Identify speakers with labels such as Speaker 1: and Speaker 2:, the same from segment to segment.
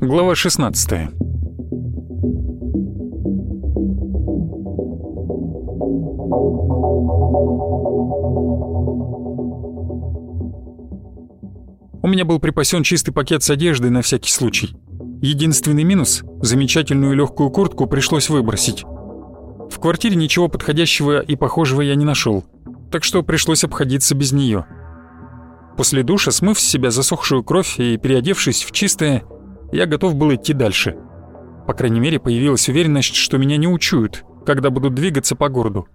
Speaker 1: Глава 16 У меня был припасен чистый пакет с одеждой на всякий случай. Единственный минус — замечательную легкую куртку пришлось выбросить. В квартире ничего подходящего и похожего я не нашел, так что пришлось обходиться без нее. После душа, смыв с себя засохшую кровь и переодевшись в чистое, я готов был идти дальше. По крайней мере, появилась уверенность, что меня не учуют, когда будут двигаться по городу.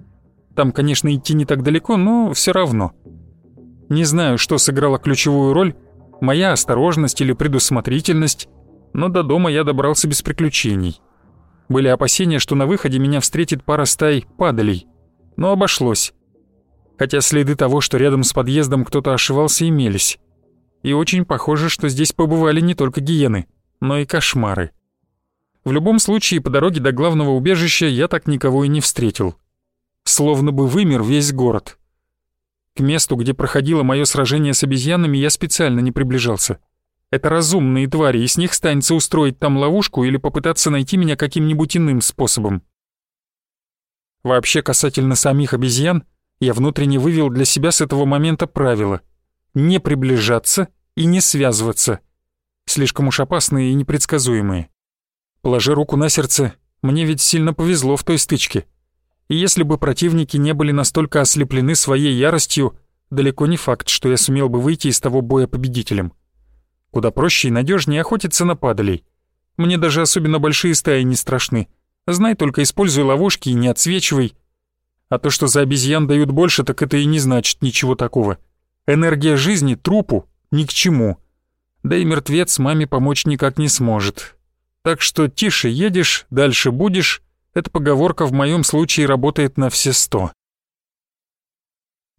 Speaker 1: Там, конечно, идти не так далеко, но все равно. Не знаю, что сыграло ключевую роль, моя осторожность или предусмотрительность, но до дома я добрался без приключений. Были опасения, что на выходе меня встретит пара стай падалей, но обошлось. Хотя следы того, что рядом с подъездом кто-то ошивался, имелись. И очень похоже, что здесь побывали не только гиены, но и кошмары. В любом случае, по дороге до главного убежища я так никого и не встретил. Словно бы вымер весь город. К месту, где проходило мое сражение с обезьянами, я специально не приближался. Это разумные твари, и с них станется устроить там ловушку или попытаться найти меня каким-нибудь иным способом. Вообще, касательно самих обезьян, я внутренне вывел для себя с этого момента правило — не приближаться и не связываться. Слишком уж опасные и непредсказуемые. Положи руку на сердце, мне ведь сильно повезло в той стычке. И если бы противники не были настолько ослеплены своей яростью, далеко не факт, что я сумел бы выйти из того боя победителем. Куда проще и надежнее охотиться на падалей. Мне даже особенно большие стаи не страшны. Знай только, используй ловушки и не отсвечивай. А то, что за обезьян дают больше, так это и не значит ничего такого. Энергия жизни трупу ни к чему. Да и мертвец маме помочь никак не сможет. Так что тише едешь, дальше будешь. Эта поговорка в моем случае работает на все сто.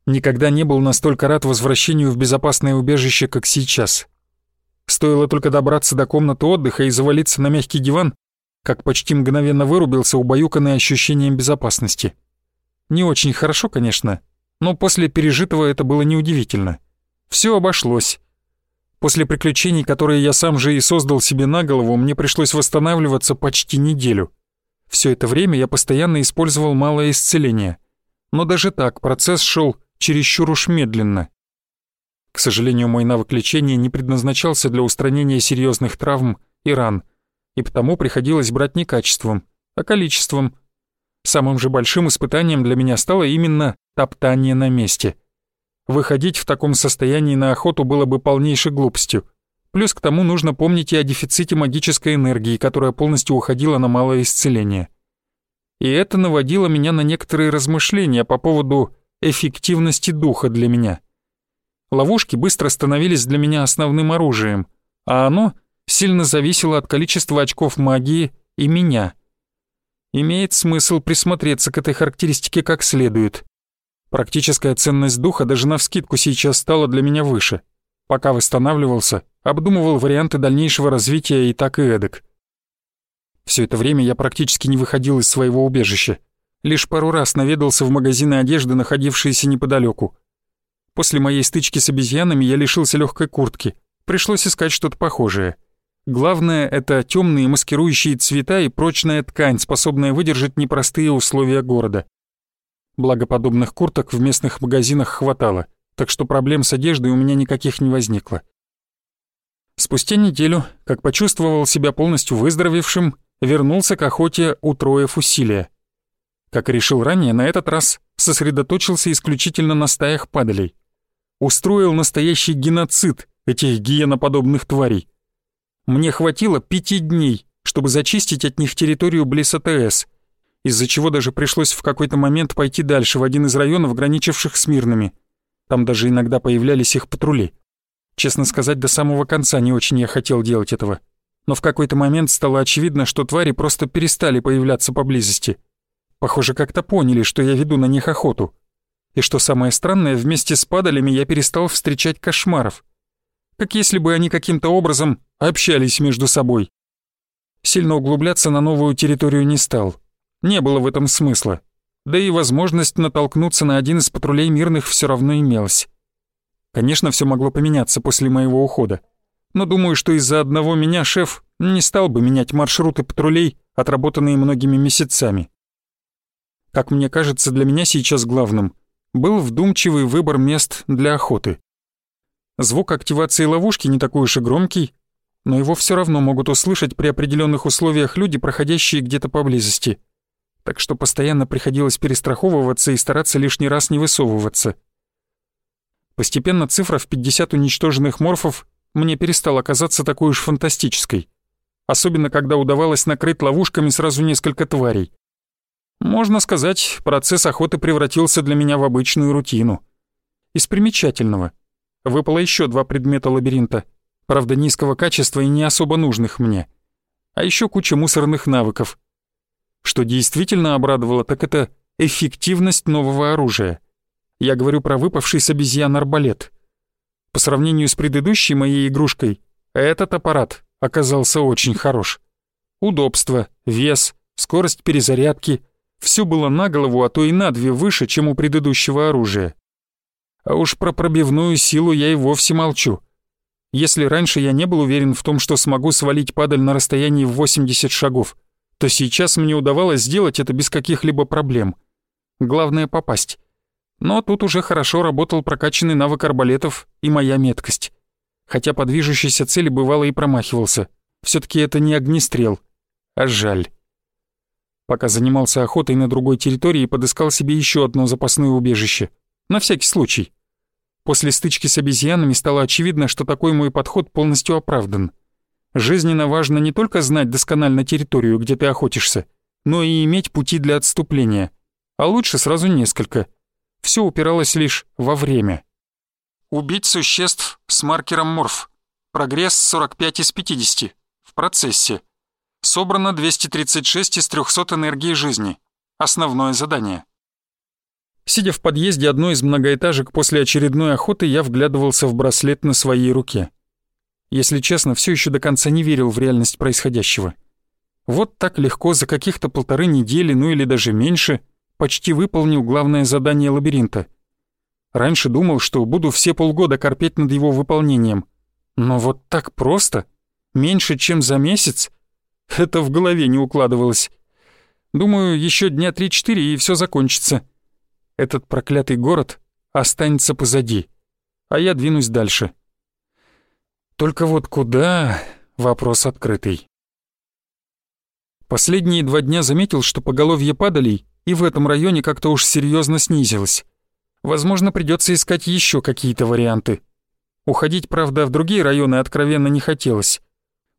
Speaker 1: Никогда не был настолько рад возвращению в безопасное убежище, как сейчас. Стоило только добраться до комнаты отдыха и завалиться на мягкий диван, как почти мгновенно вырубился, убаюканный ощущением безопасности. Не очень хорошо, конечно, но после пережитого это было неудивительно. Все обошлось. После приключений, которые я сам же и создал себе на голову, мне пришлось восстанавливаться почти неделю. Все это время я постоянно использовал малое исцеление. Но даже так процесс шел чересчур уж медленно. К сожалению, мой навык лечения не предназначался для устранения серьезных травм и ран, и потому приходилось брать не качеством, а количеством. Самым же большим испытанием для меня стало именно топтание на месте. Выходить в таком состоянии на охоту было бы полнейшей глупостью. Плюс к тому нужно помнить и о дефиците магической энергии, которая полностью уходила на малое исцеление. И это наводило меня на некоторые размышления по поводу эффективности духа для меня. Ловушки быстро становились для меня основным оружием, а оно сильно зависело от количества очков магии и меня. Имеет смысл присмотреться к этой характеристике как следует. Практическая ценность духа даже навскидку сейчас стала для меня выше. Пока восстанавливался, обдумывал варианты дальнейшего развития и так и эдак. Все это время я практически не выходил из своего убежища. Лишь пару раз наведался в магазины одежды, находившиеся неподалеку. После моей стычки с обезьянами я лишился легкой куртки. Пришлось искать что-то похожее. Главное — это темные маскирующие цвета и прочная ткань, способная выдержать непростые условия города. Благо подобных курток в местных магазинах хватало, так что проблем с одеждой у меня никаких не возникло. Спустя неделю, как почувствовал себя полностью выздоровевшим, вернулся к охоте, утроив усилия. Как решил ранее, на этот раз сосредоточился исключительно на стаях падалей устроил настоящий геноцид этих гиеноподобных тварей. Мне хватило пяти дней, чтобы зачистить от них территорию близ АТС, из-за чего даже пришлось в какой-то момент пойти дальше, в один из районов, граничивших с мирными. Там даже иногда появлялись их патрули. Честно сказать, до самого конца не очень я хотел делать этого. Но в какой-то момент стало очевидно, что твари просто перестали появляться поблизости. Похоже, как-то поняли, что я веду на них охоту. И что самое странное, вместе с падалями я перестал встречать кошмаров. Как если бы они каким-то образом общались между собой. Сильно углубляться на новую территорию не стал. Не было в этом смысла. да и возможность натолкнуться на один из патрулей мирных все равно имелась. Конечно, все могло поменяться после моего ухода, но думаю, что из-за одного меня шеф не стал бы менять маршруты патрулей, отработанные многими месяцами. Как мне кажется, для меня сейчас главным был вдумчивый выбор мест для охоты. Звук активации ловушки не такой уж и громкий, но его все равно могут услышать при определенных условиях люди, проходящие где-то поблизости. Так что постоянно приходилось перестраховываться и стараться лишний раз не высовываться. Постепенно цифра в 50 уничтоженных морфов мне перестала казаться такой уж фантастической. Особенно, когда удавалось накрыть ловушками сразу несколько тварей. Можно сказать, процесс охоты превратился для меня в обычную рутину. Из примечательного. Выпало еще два предмета лабиринта, правда низкого качества и не особо нужных мне. А еще куча мусорных навыков. Что действительно обрадовало, так это эффективность нового оружия. Я говорю про выпавший с обезьян арбалет. По сравнению с предыдущей моей игрушкой, этот аппарат оказался очень хорош. Удобство, вес, скорость перезарядки — все было на голову, а то и на две выше, чем у предыдущего оружия. А уж про пробивную силу я и вовсе молчу. Если раньше я не был уверен в том, что смогу свалить падаль на расстоянии в 80 шагов, то сейчас мне удавалось сделать это без каких-либо проблем. Главное — попасть. Но тут уже хорошо работал прокачанный навык арбалетов и моя меткость. Хотя по движущейся цели бывало и промахивался. все таки это не огнестрел. А жаль. Пока занимался охотой на другой территории, подыскал себе еще одно запасное убежище. На всякий случай. После стычки с обезьянами стало очевидно, что такой мой подход полностью оправдан. Жизненно важно не только знать досконально территорию, где ты охотишься, но и иметь пути для отступления. А лучше сразу несколько. Все упиралось лишь во время. Убить существ с маркером морф. Прогресс 45 из 50. В процессе. Собрано 236 из 300 энергии жизни. Основное задание. Сидя в подъезде одной из многоэтажек после очередной охоты, я вглядывался в браслет на своей руке. Если честно, все еще до конца не верил в реальность происходящего. Вот так легко за каких-то полторы недели, ну или даже меньше, почти выполнил главное задание лабиринта. Раньше думал, что буду все полгода корпеть над его выполнением. Но вот так просто? Меньше, чем за месяц? Это в голове не укладывалось. Думаю, еще дня три-четыре и все закончится. Этот проклятый город останется позади, а я двинусь дальше. Только вот куда — вопрос открытый. Последние два дня заметил, что поголовье падалей и в этом районе как-то уж серьезно снизилось. Возможно, придется искать еще какие-то варианты. Уходить, правда, в другие районы откровенно не хотелось.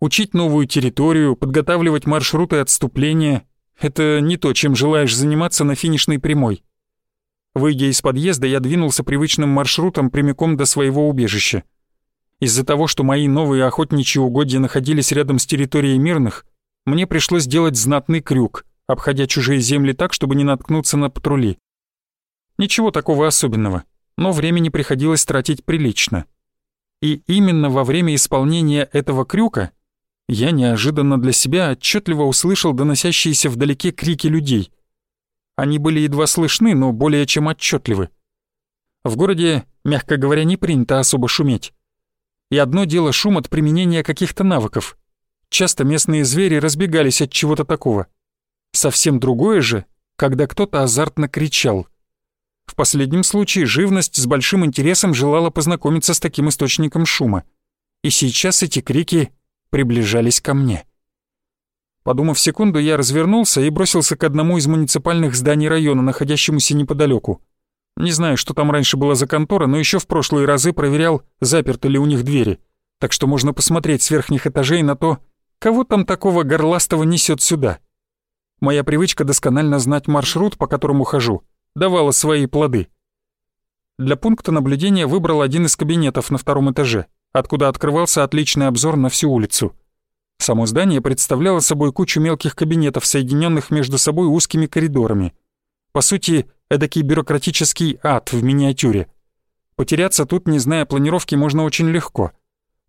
Speaker 1: Учить новую территорию, подготавливать маршруты отступления — это не то, чем желаешь заниматься на финишной прямой. Выйдя из подъезда, я двинулся привычным маршрутом прямиком до своего убежища. Из-за того, что мои новые охотничьи угодья находились рядом с территорией мирных, мне пришлось делать знатный крюк, обходя чужие земли так, чтобы не наткнуться на патрули. Ничего такого особенного, но времени приходилось тратить прилично. И именно во время исполнения этого крюка я неожиданно для себя отчетливо услышал доносящиеся вдалеке крики людей. Они были едва слышны, но более чем отчетливы. В городе, мягко говоря, не принято особо шуметь. И одно дело шум от применения каких-то навыков. Часто местные звери разбегались от чего-то такого. Совсем другое же, когда кто-то азартно кричал. В последнем случае живность с большим интересом желала познакомиться с таким источником шума. И сейчас эти крики приближались ко мне. Подумав секунду, я развернулся и бросился к одному из муниципальных зданий района, находящемуся неподалеку. Не знаю, что там раньше была за контора, но еще в прошлые разы проверял, заперты ли у них двери. Так что можно посмотреть с верхних этажей на то, кого там такого горластого несет сюда. Моя привычка досконально знать маршрут, по которому хожу, давала свои плоды. Для пункта наблюдения выбрал один из кабинетов на втором этаже откуда открывался отличный обзор на всю улицу. Само здание представляло собой кучу мелких кабинетов, соединенных между собой узкими коридорами. По сути, эдакий бюрократический ад в миниатюре. Потеряться тут, не зная планировки, можно очень легко.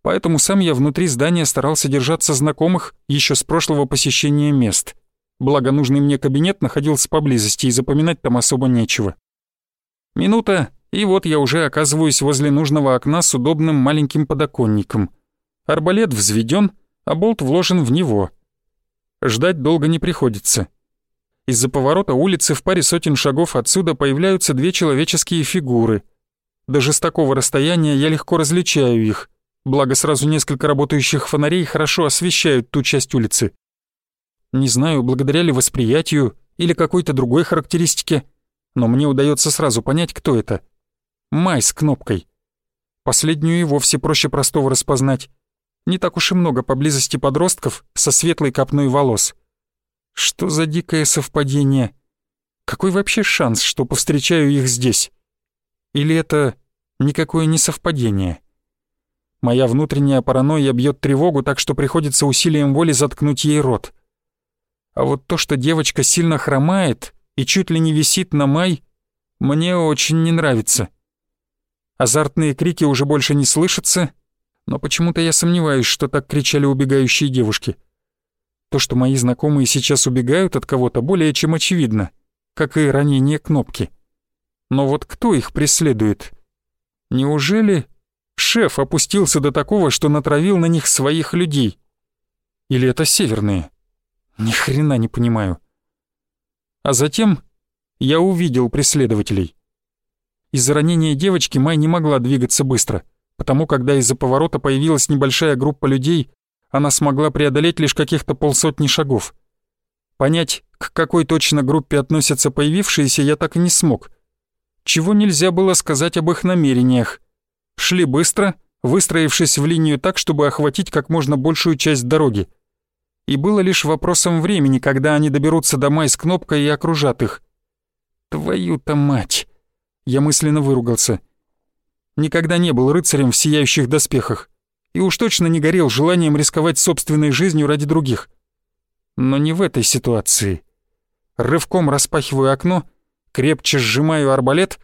Speaker 1: Поэтому сам я внутри здания старался держаться знакомых еще с прошлого посещения мест. благо нужный мне кабинет находился поблизости и запоминать там особо нечего. Минута, и вот я уже оказываюсь возле нужного окна с удобным маленьким подоконником. Арбалет взведен, а болт вложен в него. Ждать долго не приходится. Из-за поворота улицы в паре сотен шагов отсюда появляются две человеческие фигуры. Даже с такого расстояния я легко различаю их, благо сразу несколько работающих фонарей хорошо освещают ту часть улицы. Не знаю, благодаря ли восприятию или какой-то другой характеристике, но мне удается сразу понять, кто это. Май с кнопкой. Последнюю и вовсе проще простого распознать. Не так уж и много поблизости подростков со светлой копной волос. Что за дикое совпадение? Какой вообще шанс, что повстречаю их здесь? Или это никакое не совпадение? Моя внутренняя паранойя бьет тревогу, так что приходится усилием воли заткнуть ей рот. А вот то, что девочка сильно хромает и чуть ли не висит на май, мне очень не нравится. Азартные крики уже больше не слышатся, но почему-то я сомневаюсь, что так кричали убегающие девушки. То, что мои знакомые сейчас убегают от кого-то, более чем очевидно, как и ранение кнопки. Но вот кто их преследует? Неужели шеф опустился до такого, что натравил на них своих людей? Или это северные? Ни хрена не понимаю. А затем я увидел преследователей. Из-за ранения девочки Май не могла двигаться быстро, потому когда из-за поворота появилась небольшая группа людей, она смогла преодолеть лишь каких-то полсотни шагов. Понять, к какой точно группе относятся появившиеся, я так и не смог. Чего нельзя было сказать об их намерениях. Шли быстро, выстроившись в линию так, чтобы охватить как можно большую часть дороги. И было лишь вопросом времени, когда они доберутся до Май с кнопкой и окружат их. Твою-то мать! Я мысленно выругался. Никогда не был рыцарем в сияющих доспехах и уж точно не горел желанием рисковать собственной жизнью ради других. Но не в этой ситуации. Рывком распахиваю окно, крепче сжимаю арбалет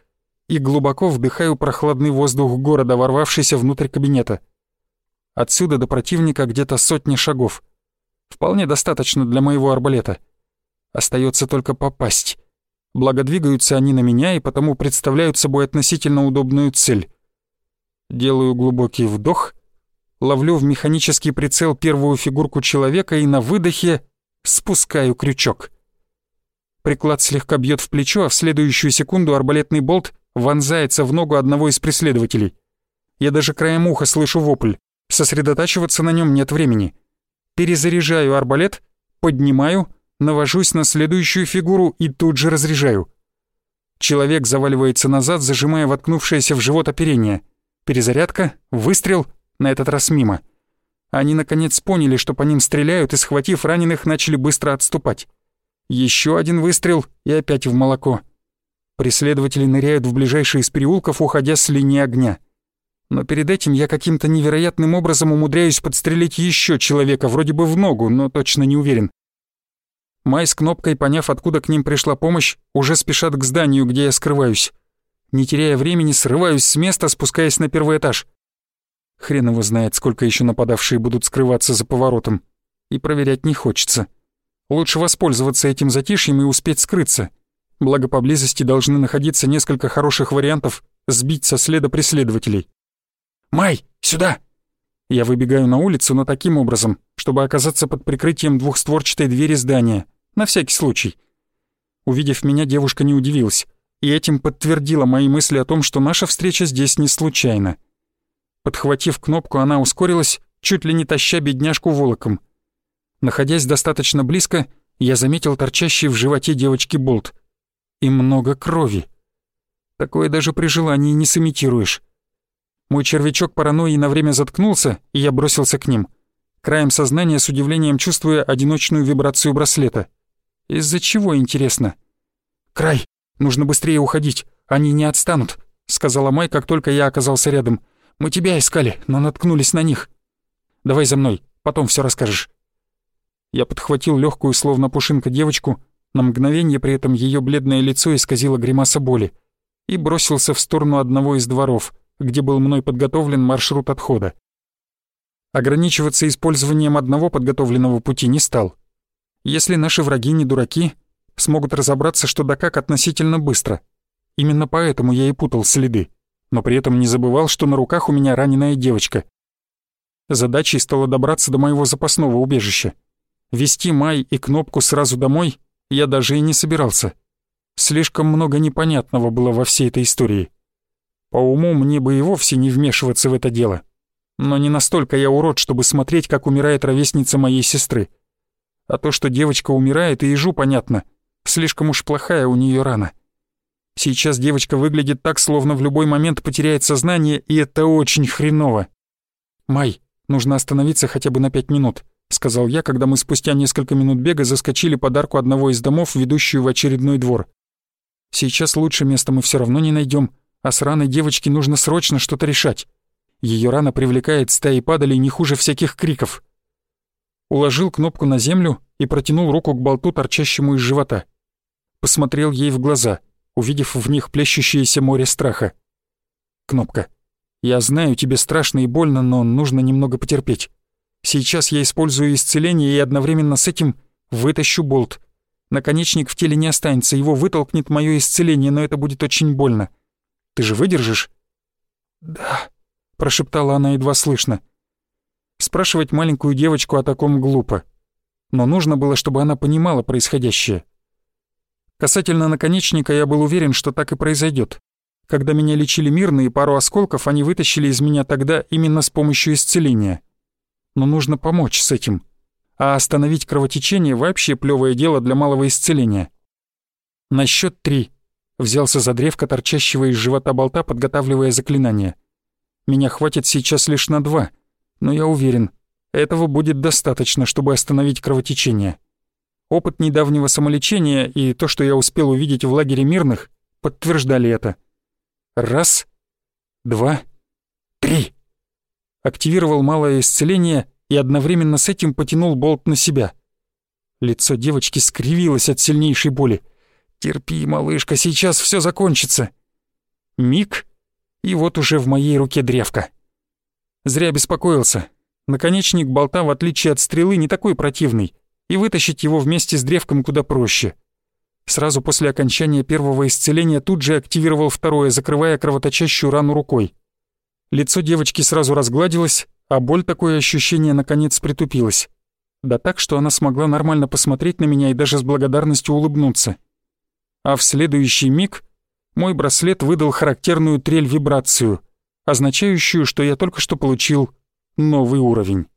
Speaker 1: и глубоко вдыхаю прохладный воздух города, ворвавшийся внутрь кабинета. Отсюда до противника где-то сотни шагов. Вполне достаточно для моего арбалета. Остается только попасть. Благо двигаются они на меня и потому представляют собой относительно удобную цель. Делаю глубокий вдох — ловлю в механический прицел первую фигурку человека и на выдохе спускаю крючок. Приклад слегка бьет в плечо, а в следующую секунду арбалетный болт вонзается в ногу одного из преследователей. Я даже краем уха слышу вопль. Сосредотачиваться на нем нет времени. Перезаряжаю арбалет, поднимаю, навожусь на следующую фигуру и тут же разряжаю. Человек заваливается назад, зажимая воткнувшееся в живот оперение. Перезарядка, выстрел — на этот раз мимо. Они наконец поняли, что по ним стреляют, и, схватив раненых, начали быстро отступать. Еще один выстрел и опять в молоко. Преследователи ныряют в ближайший из переулков, уходя с линии огня. Но перед этим я каким-то невероятным образом умудряюсь подстрелить еще человека, вроде бы в ногу, но точно не уверен. Май с кнопкой, поняв, откуда к ним пришла помощь, уже спешат к зданию, где я скрываюсь. Не теряя времени, срываюсь с места, спускаясь на первый этаж. Хрен его знает, сколько еще нападавшие будут скрываться за поворотом. И проверять не хочется. Лучше воспользоваться этим затишьем и успеть скрыться. Благо поблизости должны находиться несколько хороших вариантов сбить со следа преследователей. «Май, сюда!» Я выбегаю на улицу, но таким образом, чтобы оказаться под прикрытием двухстворчатой двери здания. На всякий случай. Увидев меня, девушка не удивилась. И этим подтвердила мои мысли о том, что наша встреча здесь не случайна. Подхватив кнопку, она ускорилась, чуть ли не таща бедняжку волоком. Находясь достаточно близко, я заметил торчащий в животе девочки болт. И много крови. Такое даже при желании не сымитируешь. Мой червячок паранойи на время заткнулся, и я бросился к ним. Краем сознания с удивлением чувствуя одиночную вибрацию браслета. Из-за чего, интересно? «Край, нужно быстрее уходить, они не отстанут», — сказала Май, как только я оказался рядом. Мы тебя искали, но наткнулись на них. Давай за мной, потом все расскажешь». Я подхватил легкую, словно пушинка, девочку, на мгновение при этом ее бледное лицо исказило гримаса боли, и бросился в сторону одного из дворов, где был мной подготовлен маршрут отхода. Ограничиваться использованием одного подготовленного пути не стал. Если наши враги не дураки, смогут разобраться, что да как относительно быстро. Именно поэтому я и путал следы, но при этом не забывал, что на руках у меня раненая девочка. Задачей стало добраться до моего запасного убежища. Вести Май и Кнопку сразу домой я даже и не собирался. Слишком много непонятного было во всей этой истории. По уму мне бы и вовсе не вмешиваться в это дело. Но не настолько я урод, чтобы смотреть, как умирает ровесница моей сестры. А то, что девочка умирает, и ежу понятно. Слишком уж плохая у нее рана. Сейчас девочка выглядит так, словно в любой момент потеряет сознание, и это очень хреново. «Май, нужно остановиться хотя бы на пять минут», — сказал я, когда мы спустя несколько минут бега заскочили подарку одного из домов, ведущую в очередной двор. «Сейчас лучше места мы все равно не найдем, а с раной девочки нужно срочно что-то решать. Ее рана привлекает стаи падалей не хуже всяких криков». Уложил кнопку на землю и протянул руку к болту, торчащему из живота. Посмотрел ей в глаза, увидев в них плещущееся море страха. «Кнопка, я знаю, тебе страшно и больно, но нужно немного потерпеть. Сейчас я использую исцеление и одновременно с этим вытащу болт. Наконечник в теле не останется, его вытолкнет мое исцеление, но это будет очень больно. Ты же выдержишь?» «Да», — прошептала она едва слышно. Спрашивать маленькую девочку о таком глупо. Но нужно было, чтобы она понимала происходящее. Касательно наконечника я был уверен, что так и произойдет. Когда меня лечили мирно и пару осколков, они вытащили из меня тогда именно с помощью исцеления. Но нужно помочь с этим. А остановить кровотечение вообще плевое дело для малого исцеления. На счет три взялся за древко торчащего из живота болта, подготавливая заклинание. Меня хватит сейчас лишь на два, но я уверен, этого будет достаточно, чтобы остановить кровотечение. Опыт недавнего самолечения и то, что я успел увидеть в лагере мирных, подтверждали это. Раз, два, три. Активировал малое исцеление и одновременно с этим потянул болт на себя. Лицо девочки скривилось от сильнейшей боли. «Терпи, малышка, сейчас все закончится». Миг, и вот уже в моей руке древко. Зря беспокоился. Наконечник болта, в отличие от стрелы, не такой противный и вытащить его вместе с древком куда проще. Сразу после окончания первого исцеления тут же активировал второе, закрывая кровоточащую рану рукой. Лицо девочки сразу разгладилось, а боль такое ощущение наконец притупилась. Да так, что она смогла нормально посмотреть на меня и даже с благодарностью улыбнуться. А в следующий миг мой браслет выдал характерную трель-вибрацию, означающую, что я только что получил новый уровень.